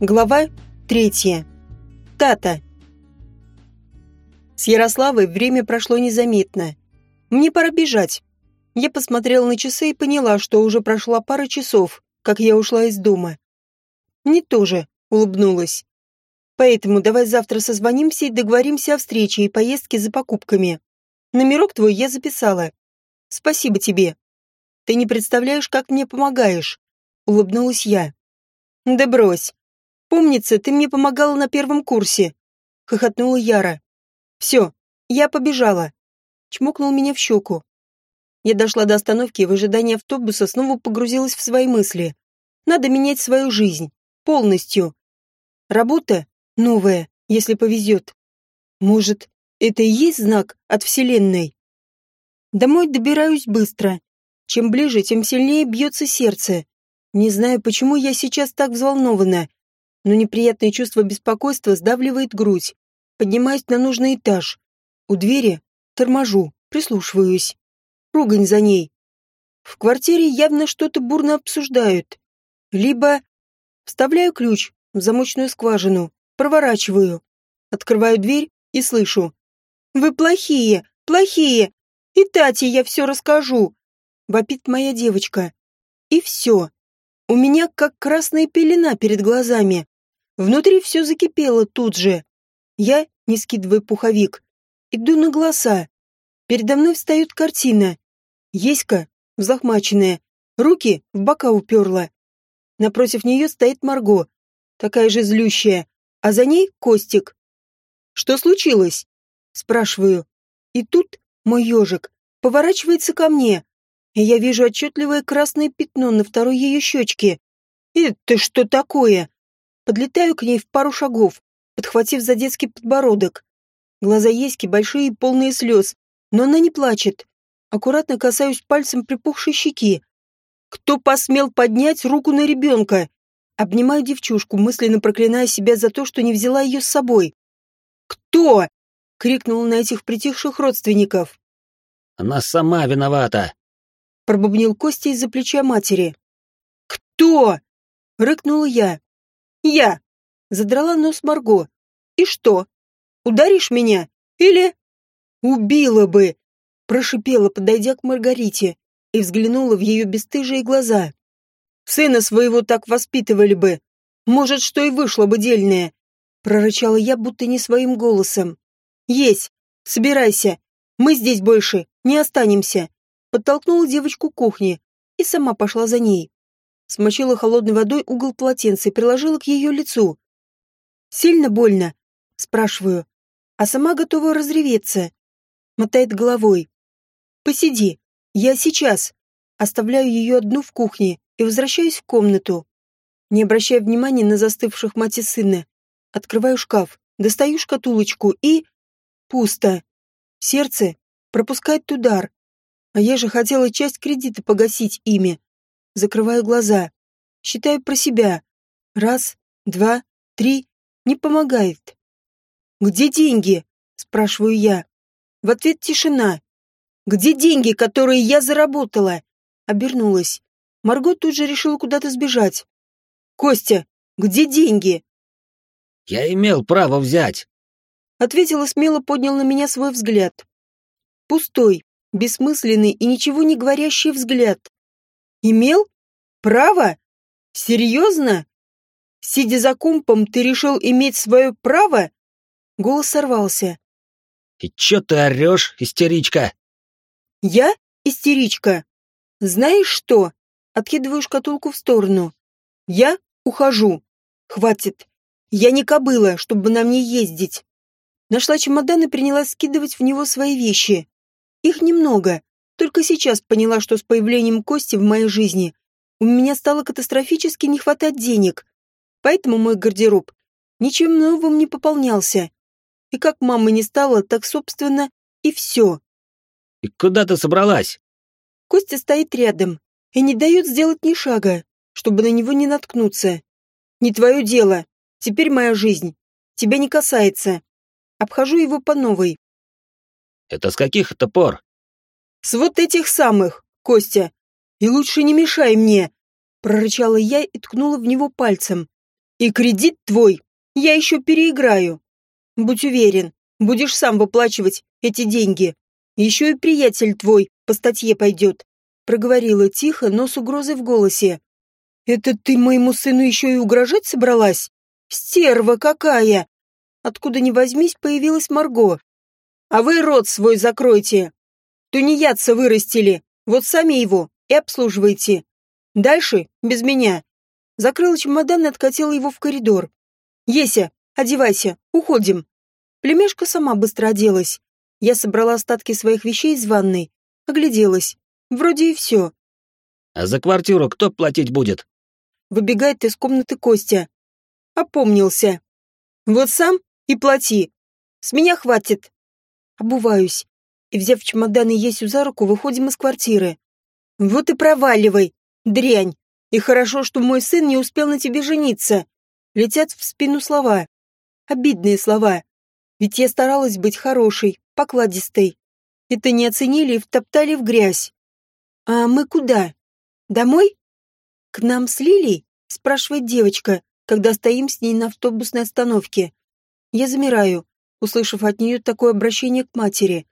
Глава третья. Тата. С Ярославой время прошло незаметно. Мне пора бежать. Я посмотрела на часы и поняла, что уже прошла пара часов, как я ушла из дома. Мне тоже улыбнулась. Поэтому давай завтра созвонимся и договоримся о встрече и поездке за покупками. Номерок твой я записала. Спасибо тебе. Ты не представляешь, как мне помогаешь. Улыбнулась я. Да брось. Помнится, ты мне помогала на первом курсе. Хохотнула Яра. Все, я побежала. Чмокнул меня в щеку. Я дошла до остановки и в ожидании автобуса снова погрузилась в свои мысли. Надо менять свою жизнь. Полностью. Работа новая, если повезет. Может, это и есть знак от Вселенной? Домой добираюсь быстро. Чем ближе, тем сильнее бьется сердце. Не знаю, почему я сейчас так взволнована но неприятное чувство беспокойства сдавливает грудь. Поднимаюсь на нужный этаж. У двери торможу, прислушиваюсь. Ругань за ней. В квартире явно что-то бурно обсуждают. Либо вставляю ключ в замочную скважину, проворачиваю, открываю дверь и слышу. «Вы плохие, плохие! И Тате я все расскажу!» Вопит моя девочка. И все. У меня как красная пелена перед глазами. Внутри все закипело тут же. Я, не скидывая пуховик, иду на голоса. Передо мной встает картина. Еська, взлохмаченная, руки в бока уперла. Напротив нее стоит Марго, такая же злющая, а за ней Костик. «Что случилось?» Спрашиваю. И тут мой ежик поворачивается ко мне, и я вижу отчетливое красное пятно на второй ее щечке. «Это что такое?» Подлетаю к ней в пару шагов, подхватив за детский подбородок. Глаза Еськи большие и полные слез, но она не плачет. Аккуратно касаюсь пальцем припухшей щеки. Кто посмел поднять руку на ребенка? Обнимаю девчушку, мысленно проклиная себя за то, что не взяла ее с собой. «Кто?» — крикнул на этих притихших родственников. «Она сама виновата!» — пробубнил Костя из-за плеча матери. «Кто?» — рыкнула я. Я. Задрала нос Марго. И что? Ударишь меня? Или... Убила бы! Прошипела, подойдя к Маргарите, и взглянула в ее бесстыжие глаза. Сына своего так воспитывали бы. Может, что и вышло бы дельное. Прорычала я, будто не своим голосом. Есть. Собирайся. Мы здесь больше не останемся. Подтолкнула девочку к кухне и сама пошла за ней смочила холодной водой угол полотенца и приложила к ее лицу. «Сильно больно?» — спрашиваю, а сама готова разреветься. Мотает головой. «Посиди, я сейчас». Оставляю ее одну в кухне и возвращаюсь в комнату. Не обращая внимания на застывших мать и сына, открываю шкаф, достаю шкатулочку и... Пусто. Сердце пропускает удар. А я же хотела часть кредита погасить ими закрываю глаза. Считаю про себя. Раз, два, три. Не помогает. «Где деньги?» – спрашиваю я. В ответ тишина. «Где деньги, которые я заработала?» Обернулась. Марго тут же решила куда-то сбежать. «Костя, где деньги?» «Я имел право взять», — ответила смело, поднял на меня свой взгляд. Пустой, бессмысленный и ничего не говорящий взгляд. Имел? Право? Серьезно? Сидя за компом, ты решил иметь свое право? Голос сорвался. И чё ты орёшь, истеричка? Я? Истеричка. Знаешь что? Откидываю шкатулку в сторону. Я ухожу. Хватит. Я не кобыла, чтобы на мне ездить. Нашла чемодан и принялась скидывать в него свои вещи. Их немного, только сейчас поняла, что с появлением Кости в моей жизни у меня стало катастрофически не хватать денег. Поэтому мой гардероб ничем новым не пополнялся. И как мамы не стало, так, собственно, и все. «И куда ты собралась?» Костя стоит рядом и не дает сделать ни шага, чтобы на него не наткнуться. «Не твое дело. Теперь моя жизнь. Тебя не касается». Обхожу его по новой. «Это с каких это пор?» С вот этих самых, Костя. И лучше не мешай мне, прорычала я и ткнула в него пальцем. И кредит твой я еще переиграю. Будь уверен, будешь сам выплачивать эти деньги. Еще и приятель твой по статье пойдет. Проговорила тихо, но с угрозой в голосе. Это ты моему сыну еще и угрожать собралась? Стерва какая! Откуда ни возьмись, появилась Марго. А вы рот свой закройте. Тунеядца вырастили, вот сами его и обслуживайте. Дальше без меня. Закрыла чемодан и откатила его в коридор. Еся, одевайся, уходим. Племяшка сама быстро оделась. Я собрала остатки своих вещей из ванной, огляделась. Вроде и все. А за квартиру кто платить будет? Выбегает из комнаты Костя. Опомнился. Вот сам и плати. С меня хватит. Обуваюсь. И, взяв чемодан и Есю за руку, выходим из квартиры. Вот и проваливай, дрянь. И хорошо, что мой сын не успел на тебе жениться. Летят в спину слова. Обидные слова. Ведь я старалась быть хорошей, покладистой. Это не оценили и втоптали в грязь. А мы куда? Домой? К нам с Лилей? Спрашивает девочка, когда стоим с ней на автобусной остановке. Я замираю, услышав от нее такое обращение к матери.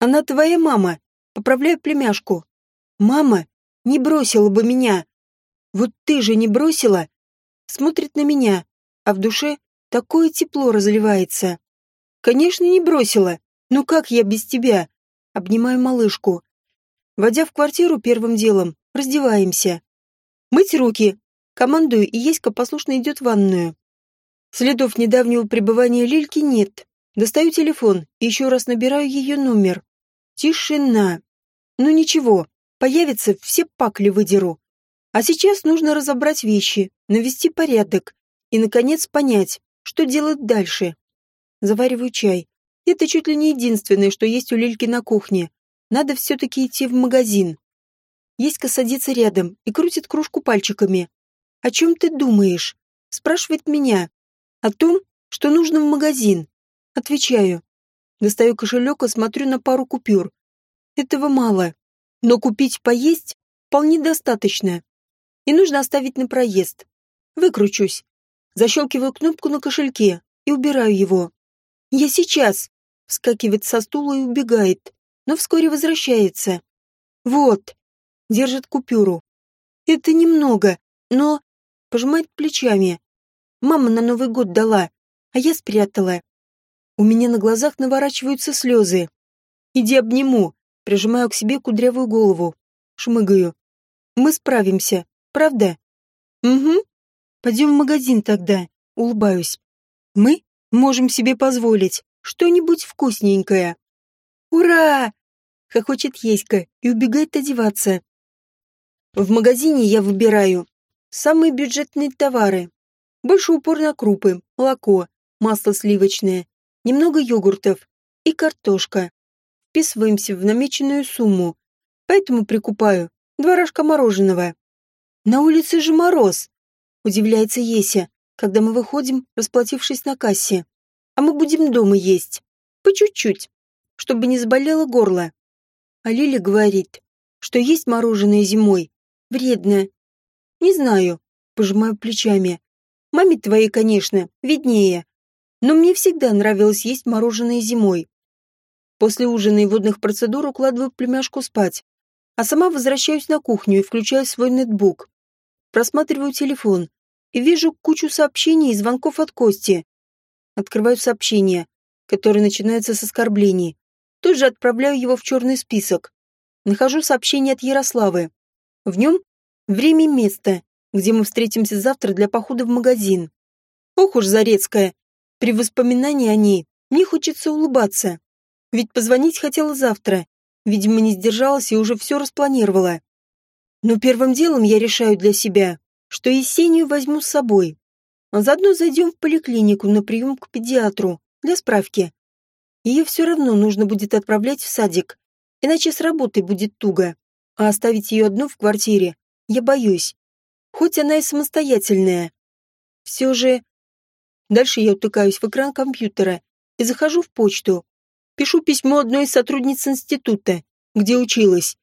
Она твоя мама. Поправляю племяшку. Мама не бросила бы меня. Вот ты же не бросила. Смотрит на меня, а в душе такое тепло разливается. Конечно, не бросила. Ну как я без тебя? Обнимаю малышку. Войдя в квартиру первым делом, раздеваемся. Мыть руки. Командую, и Еська послушно идет в ванную. Следов недавнего пребывания Лильки нет. Достаю телефон и еще раз набираю ее номер. Тишина. Ну ничего, появится, все пакли выдеру. А сейчас нужно разобрать вещи, навести порядок и, наконец, понять, что делать дальше. Завариваю чай. Это чуть ли не единственное, что есть у Лильки на кухне. Надо все-таки идти в магазин. Еська садится рядом и крутит кружку пальчиками. «О чем ты думаешь?» Спрашивает меня. «О том, что нужно в магазин». Отвечаю. Достаю кошелек и смотрю на пару купюр. Этого мало. Но купить поесть вполне достаточно и нужно оставить на проезд. Выкручусь. Защелкиваю кнопку на кошельке и убираю его. «Я сейчас!» Вскакивает со стула и убегает, но вскоре возвращается. «Вот!» Держит купюру. «Это немного, но...» Пожимает плечами. «Мама на Новый год дала, а я спрятала». У меня на глазах наворачиваются слезы. «Иди обниму», прижимаю к себе кудрявую голову. Шмыгаю. «Мы справимся. Правда? Угу. Пойдем в магазин тогда. Улыбаюсь. Мы можем себе позволить что-нибудь вкусненькое. Ура! Хохочет Еська и убегает одеваться. В магазине я выбираю самые бюджетные товары. Больше упор на крупы, молоко, масло сливочное, немного йогуртов и картошка. Вписываемся в намеченную сумму, поэтому прикупаю два рожка мороженого. На улице же мороз, удивляется Еся, когда мы выходим, расплатившись на кассе. А мы будем дома есть. По чуть-чуть, чтобы не заболело горло. А Лиля говорит, что есть мороженое зимой вредно. Не знаю, пожимаю плечами. Маме твоей, конечно, виднее. Но мне всегда нравилось есть мороженое зимой. После ужина и водных процедур укладываю племяшку спать, а сама возвращаюсь на кухню и включаю свой ноутбук. Просматриваю телефон и вижу кучу сообщений и звонков от Кости. Открываю сообщение, которое начинается с оскорблений. Тут же отправляю его в черный список. Нахожу сообщение от Ярославы. В нем время и место, где мы встретимся завтра для похода в магазин. Ох уж Зарецкая. При воспоминании о ней мне хочется улыбаться. Ведь позвонить хотела завтра, Видимо, не сдержалась и уже все распланировала. Но первым делом я решаю для себя, что Есению возьму с собой. А заодно зайдем в поликлинику на прием к педиатру для справки. Ее все равно нужно будет отправлять в садик, иначе с работой будет туго. А оставить ее одну в квартире я боюсь. Хоть она и самостоятельная. Все же... Дальше я утыкаюсь в экран компьютера и захожу в почту, Пишу письмо одной из сотрудниц института, где училась,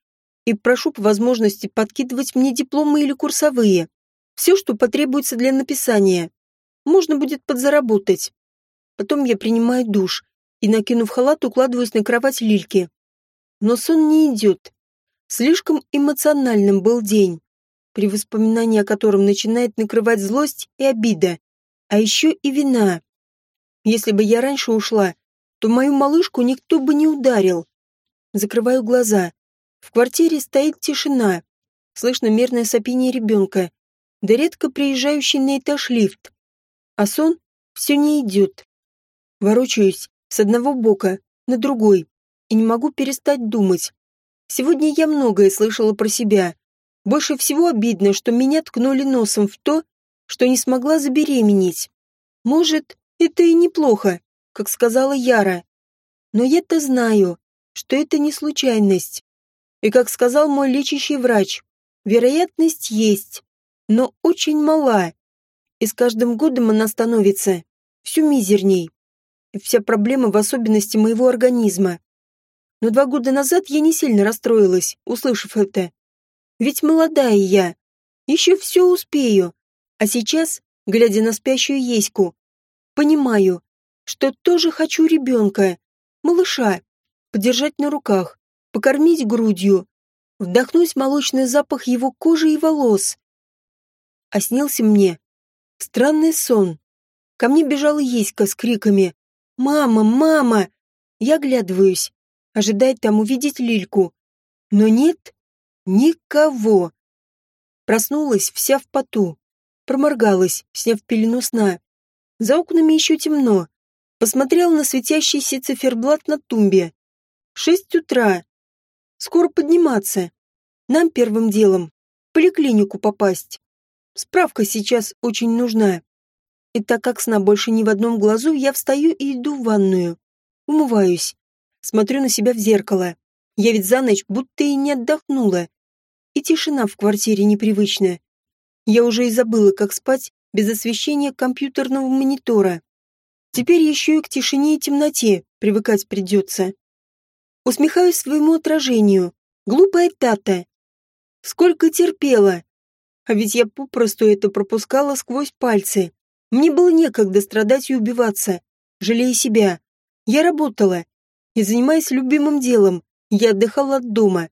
и прошу по возможности подкидывать мне дипломы или курсовые. Все, что потребуется для написания. можно будет подзаработать. Потом я принимаю душ и, накинув халат, укладываюсь на кровать Лильки. Но сон не идет. Слишком эмоциональным был день, при воспоминании о котором начинает накрывать злость и обида, а еще и вина. Если бы я раньше ушла, то мою малышку никто бы не ударил. Закрываю глаза. В квартире стоит тишина. Слышно мерное сопение ребенка, да редко приезжающий на этаж лифт. А сон все не идет. Ворочаюсь с одного бока на другой и не могу перестать думать. Сегодня я многое слышала про себя. Больше всего обидно, что меня ткнули носом в то, что не смогла забеременеть. Может, это и неплохо, как сказала Яра. Но я-то знаю, что это не случайность. И как сказал мой лечащий врач, вероятность есть, но очень мала. И с каждым годом она становится все мизерней. И вся проблема в особенности моего организма. Но два года назад я не сильно расстроилась, услышав это. Ведь молодая я. Еще все успею. А сейчас, глядя на спящую Еську, понимаю, что тоже хочу ребенка, малыша, подержать на руках, покормить грудью, вдохнуть молочный запах его кожи и волос. А снился мне странный сон. Ко мне бежала Еська с криками «Мама! Мама!» Я глядываюсь, ожидая там увидеть Лильку. Но нет никого. Проснулась вся в поту, проморгалась, сняв пелену сна. За окнами еще темно. Посмотрел на светящийся циферблат на тумбе. Шесть утра. Скоро подниматься. Нам первым делом в поликлинику попасть. Справка сейчас очень нужна. И так как сна больше ни в одном глазу, я встаю и иду в ванную. Умываюсь. Смотрю на себя в зеркало. Я ведь за ночь будто и не отдохнула. И тишина в квартире непривычная. Я уже и забыла, как спать без освещения компьютерного монитора. Теперь еще и к тишине и темноте привыкать придется. Усмехаюсь своему отражению. Глупая Тата. Сколько терпела. А ведь я попросту это пропускала сквозь пальцы. Мне было некогда страдать и убиваться, жалея себя. Я работала. И занимаясь любимым делом, я отдыхала от дома.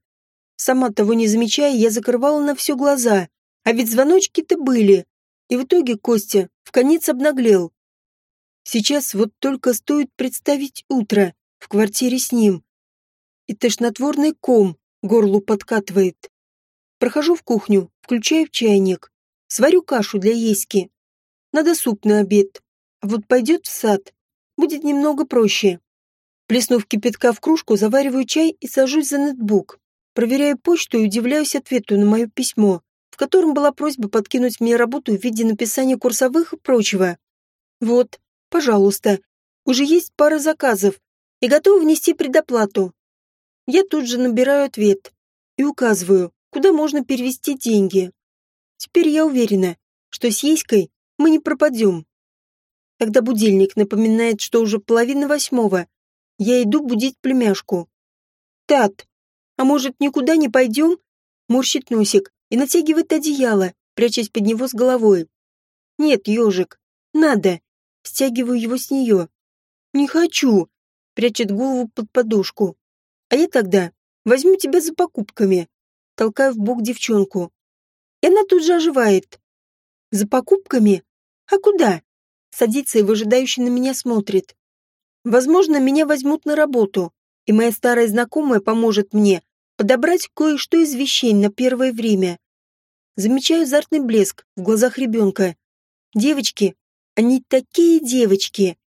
Сама того не замечая, я закрывала на все глаза. А ведь звоночки-то были. И в итоге Костя в конец обнаглел. Сейчас вот только стоит представить утро в квартире с ним. И тошнотворный ком горлу подкатывает. Прохожу в кухню, включаю чайник. Сварю кашу для Еськи. Надо суп на обед. А вот пойдет в сад. Будет немного проще. Плеснув кипятка в кружку, завариваю чай и сажусь за ноутбук. Проверяю почту и удивляюсь ответу на мое письмо, в котором была просьба подкинуть мне работу в виде написания курсовых и прочего. Вот, пожалуйста, уже есть пара заказов и готова внести предоплату. Я тут же набираю ответ и указываю, куда можно перевести деньги. Теперь я уверена, что с Еськой мы не пропадем. Тогда будильник напоминает, что уже половина восьмого. Я иду будить племяшку. «Тат, а может, никуда не пойдем?» Морщит носик и натягивает одеяло, прячась под него с головой. «Нет, ежик, надо!» Стягиваю его с нее. «Не хочу!» Прячет голову под подушку. «А я тогда возьму тебя за покупками толкаю в бок девчонку. И она тут же оживает. За покупками? А куда? Садится и выжидающе на меня смотрит. Возможно, меня возьмут на работу, и моя старая знакомая поможет мне подобрать кое-что из вещей на первое время. Замечаю азартный блеск в глазах ребенка. Девочки, они такие девочки.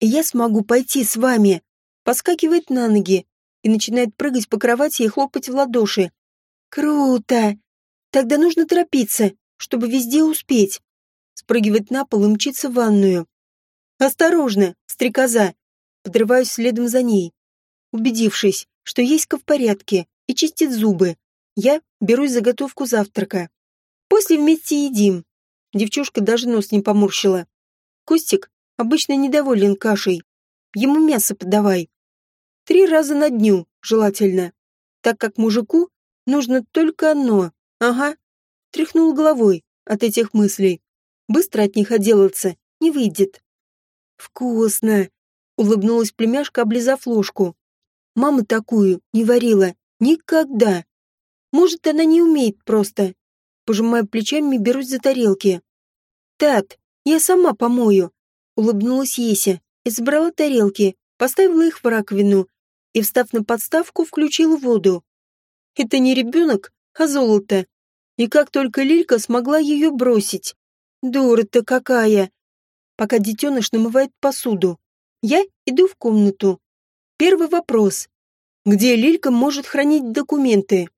Я смогу пойти с вами. Подскакивает на ноги и начинает прыгать по кровати и хлопать в ладоши. Круто! Тогда нужно торопиться, чтобы везде успеть. Спрыгивать на пол и мчиться в ванную. Осторожно, стрекоза. Подрываюсь следом за ней. Убедившись, что Еська в порядке и чистит зубы, я берусь заготовку завтрака. После вместе едим. Девчушка даже нос не поморщила. Костик обычно недоволен кашей. Ему мясо подавай. Три раза на дню, желательно, так как мужику Нужно только одно. Ага. Тряхнул головой от этих мыслей. Быстро от них отделаться не выйдет. Вкусно, улыбнулась племяшка, облизав ложку. Мама такую не варила никогда. Может, она не умеет просто. Пожимая плечами, берусь за тарелки. Тат, я сама помою, улыбнулась Еся и тарелки, поставила их в раковину и, встав на подставку, включила воду. Это не ребенок, а золото. И как только Лилька смогла ее бросить. Дура-то какая! Пока детеныш намывает посуду. Я иду в комнату. Первый вопрос. Где Лилька может хранить документы?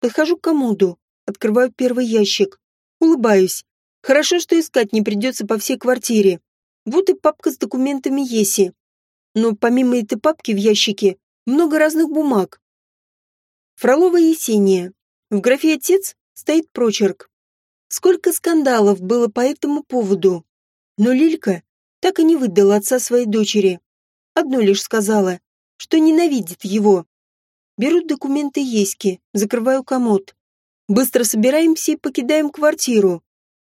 Подхожу к комоду, открываю первый ящик. Улыбаюсь. Хорошо, что искать не придется по всей квартире. Вот и папка с документами Еси. Но помимо этой папки в ящике много разных бумаг. Фролова Есения. В графе «Отец» стоит прочерк. Сколько скандалов было по этому поводу. Но Лилька так и не выдала отца своей дочери. Одно лишь сказала, что ненавидит его. Беру документы Еськи, закрываю комод. Быстро собираемся и покидаем квартиру.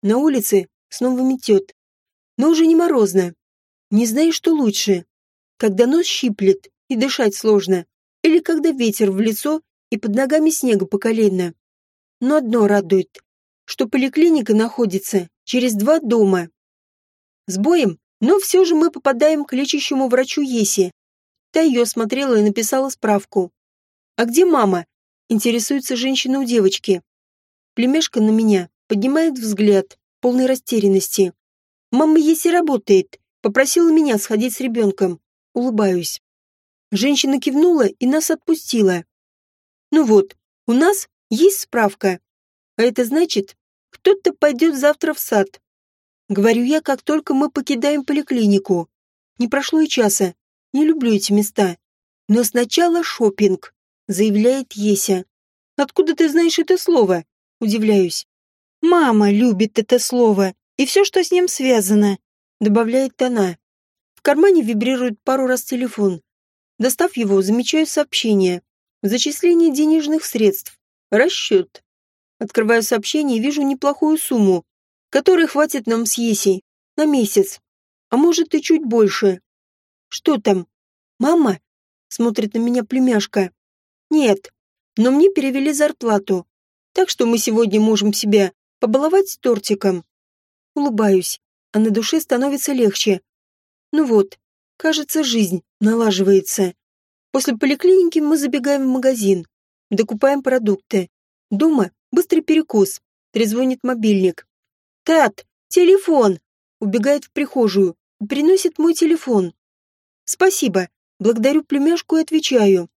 На улице снова метет. Но уже не морозно. Не знаю, что лучше. Когда нос щиплет и дышать сложно. Или когда ветер в лицо и под ногами снега по колено. Но одно радует, что поликлиника находится через два дома. С боем, но все же мы попадаем к лечащему врачу Еси. Та ее смотрела и написала справку. «А где мама?» – интересуется женщина у девочки. Племешка на меня поднимает взгляд, полной растерянности. «Мама Еси работает. Попросила меня сходить с ребенком. Улыбаюсь. Женщина кивнула и нас отпустила. Ну вот, у нас есть справка. А это значит, кто-то пойдет завтра в сад. Говорю я, как только мы покидаем поликлинику. Не прошло и часа. Не люблю эти места. Но сначала шопинг, заявляет Еся. Откуда ты знаешь это слово? Удивляюсь. Мама любит это слово и все, что с ним связано, добавляет она. В кармане вибрирует пару раз телефон. Достав его, замечаю сообщение. Зачисление денежных средств. Расчет. Открываю сообщение и вижу неплохую сумму, которой хватит нам с Есей на месяц, а может и чуть больше. Что там? Мама? Смотрит на меня племяшка. Нет, но мне перевели зарплату, так что мы сегодня можем себя побаловать тортиком. Улыбаюсь, а на душе становится легче. Ну вот, кажется, жизнь налаживается. После поликлиники мы забегаем в магазин, докупаем продукты. Дома быстрый перекус, трезвонит мобильник. «Тат, телефон!» Убегает в прихожую, приносит мой телефон. «Спасибо», благодарю племяшку и отвечаю.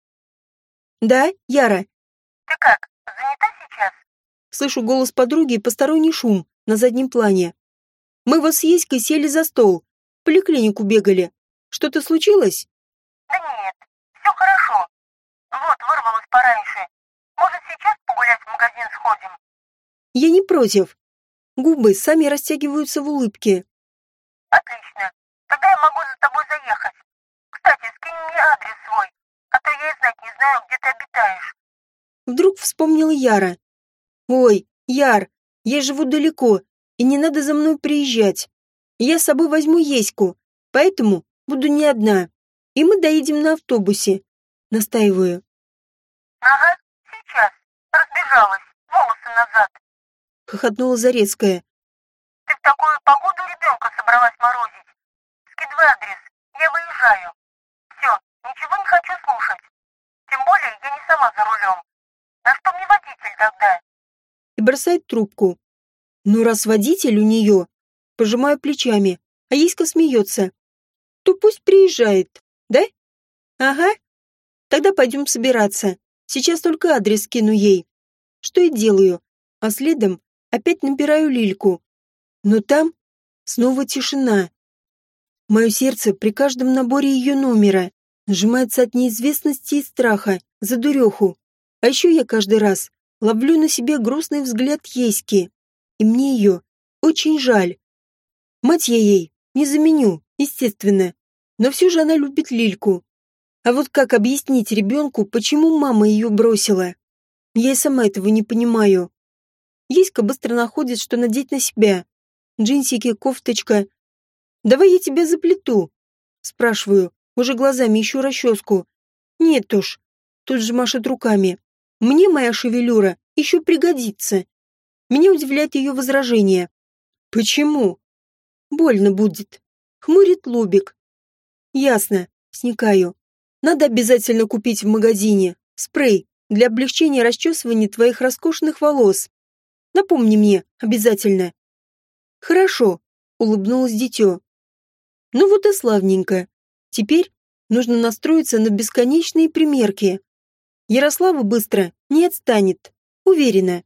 «Да, Яра?» «Ты как, занята сейчас?» Слышу голос подруги и посторонний шум на заднем плане. «Мы вас с Еськой сели за стол, в поликлинику бегали. Что-то случилось?» «Да нет, все хорошо. Вот, вырвалась пораньше. Может, сейчас погулять в магазин сходим?» «Я не против». Губы сами растягиваются в улыбке. «Отлично. Тогда я могу за тобой заехать. Кстати, скинь мне адрес свой, то я и знать не знаю, где ты обитаешь». Вдруг вспомнила Яра. «Ой, Яр, я живу далеко, и не надо за мной приезжать. Я с собой возьму Еську, поэтому буду не одна и мы доедем на автобусе. Настаиваю. Ага, сейчас. Разбежалась. Волосы назад. Хохотнула Зарецкая. Ты в такую погоду ребенка собралась морозить. Скидывай адрес. Я выезжаю. Все, ничего не хочу слушать. Тем более я не сама за рулем. На что мне водитель тогда? И бросает трубку. Ну, раз водитель у нее, пожимаю плечами, а Еська смеется, то пусть приезжает. Да? Ага. Тогда пойдем собираться. Сейчас только адрес кину ей. Что и делаю. А следом опять набираю Лильку. Но там снова тишина. Мое сердце при каждом наборе ее номера сжимается от неизвестности и страха за дуреху. А еще я каждый раз ловлю на себе грустный взгляд Еськи. И мне ее очень жаль. Мать я ей не заменю, естественно но все же она любит Лильку. А вот как объяснить ребенку, почему мама ее бросила? Я и сама этого не понимаю. Еська быстро находит, что надеть на себя. Джинсики, кофточка. Давай я тебя заплету. Спрашиваю, уже глазами ищу расческу. Нет уж. Тут же машет руками. Мне моя шевелюра еще пригодится. Меня удивляет ее возражение. Почему? Больно будет. Хмурит лобик. Ясно. Сникаю. Надо обязательно купить в магазине спрей для облегчения расчесывания твоих роскошных волос. Напомни мне, обязательно. Хорошо, улыбнулась дитё. Ну вот и славненько. Теперь нужно настроиться на бесконечные примерки. Ярослава быстро не отстанет, уверена.